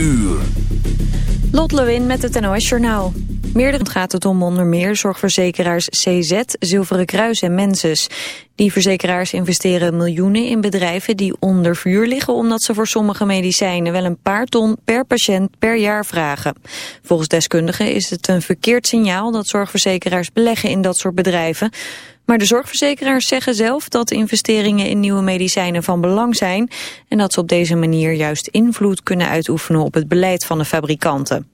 uur. Lot Lewin met het NOS Journaal. Meerdere gaat het om onder meer zorgverzekeraars CZ, Zilveren Kruis en Menses. Die verzekeraars investeren miljoenen in bedrijven die onder vuur liggen... omdat ze voor sommige medicijnen wel een paar ton per patiënt per jaar vragen. Volgens deskundigen is het een verkeerd signaal dat zorgverzekeraars beleggen in dat soort bedrijven. Maar de zorgverzekeraars zeggen zelf dat investeringen in nieuwe medicijnen van belang zijn... en dat ze op deze manier juist invloed kunnen uitoefenen op het beleid van de fabrikanten.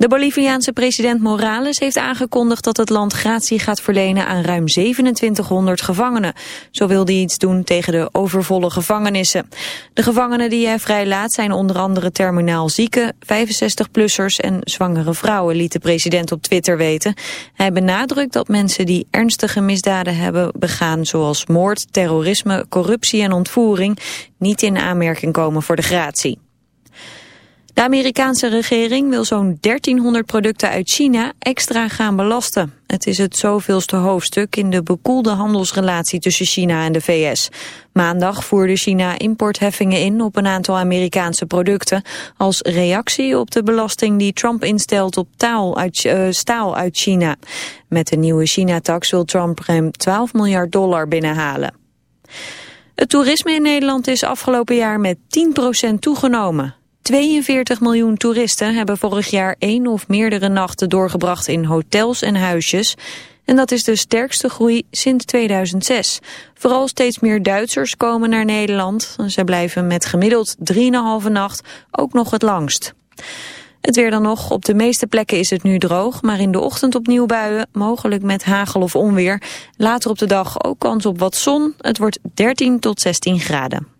De Boliviaanse president Morales heeft aangekondigd dat het land gratie gaat verlenen aan ruim 2700 gevangenen. Zo wil hij iets doen tegen de overvolle gevangenissen. De gevangenen die hij vrijlaat zijn onder andere terminaal zieken, 65-plussers en zwangere vrouwen, liet de president op Twitter weten. Hij benadrukt dat mensen die ernstige misdaden hebben begaan, zoals moord, terrorisme, corruptie en ontvoering, niet in aanmerking komen voor de gratie. De Amerikaanse regering wil zo'n 1300 producten uit China extra gaan belasten. Het is het zoveelste hoofdstuk in de bekoelde handelsrelatie tussen China en de VS. Maandag voerde China importheffingen in op een aantal Amerikaanse producten... als reactie op de belasting die Trump instelt op uit, uh, staal uit China. Met de nieuwe China-tax wil Trump ruim 12 miljard dollar binnenhalen. Het toerisme in Nederland is afgelopen jaar met 10% toegenomen. 42 miljoen toeristen hebben vorig jaar één of meerdere nachten doorgebracht in hotels en huisjes. En dat is de sterkste groei sinds 2006. Vooral steeds meer Duitsers komen naar Nederland. Ze blijven met gemiddeld 3,5 nacht ook nog het langst. Het weer dan nog. Op de meeste plekken is het nu droog, maar in de ochtend opnieuw buien, mogelijk met hagel of onweer. Later op de dag ook kans op wat zon. Het wordt 13 tot 16 graden.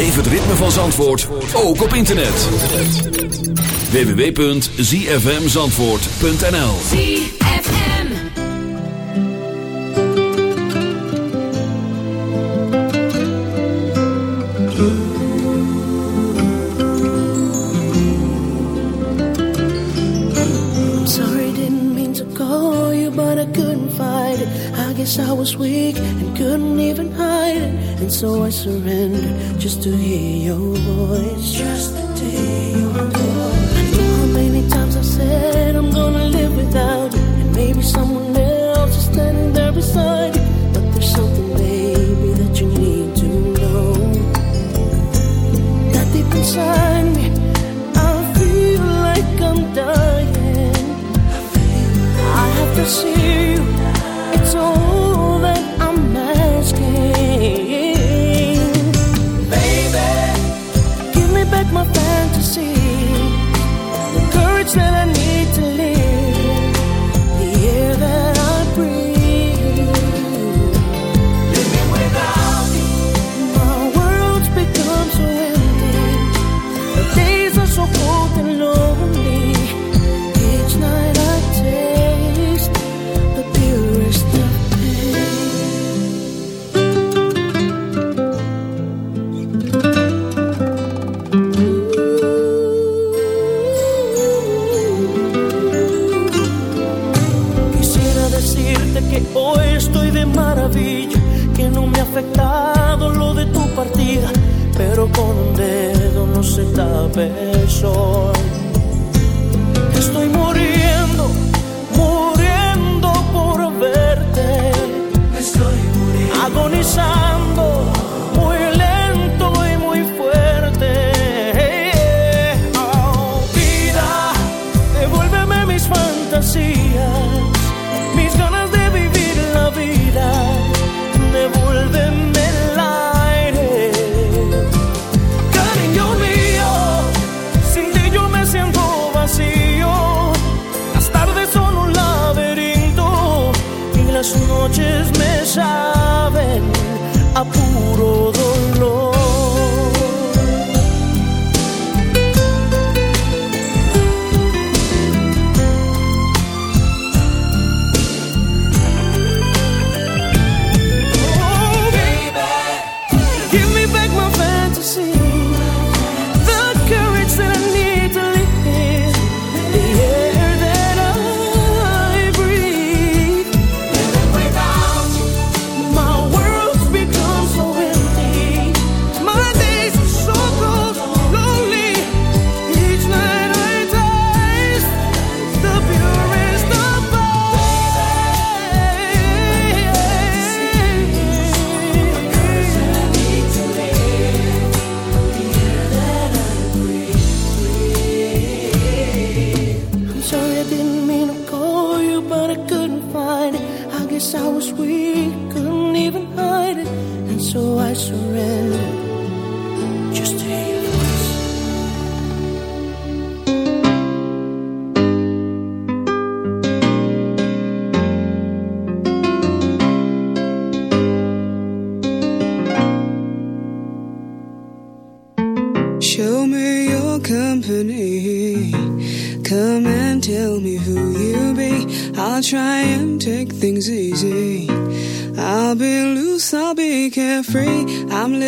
Beleef het ritme van Zandvoort, ook op internet. www.zfmzandvoort.nl ZFM. I'm sorry, didn't mean to call you, but I couldn't fight it. I guess I was weak and couldn't even hide it. And so I surrendered just to hear your voice.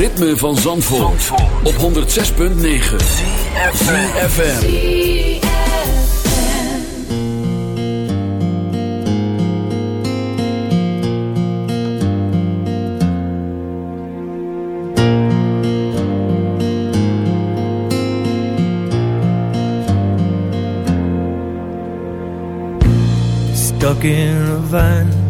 Ritme van Zandvoort, op 106.9 FM. Stuck in a van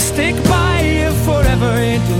Stick by you forever it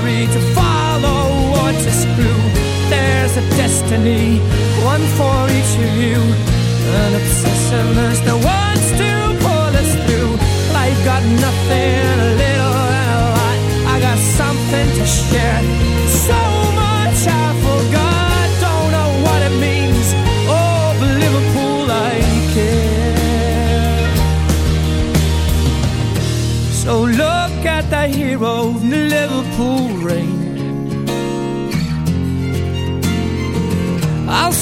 history to follow or to screw. There's a destiny, one for each of you, an obsessiveness that wants to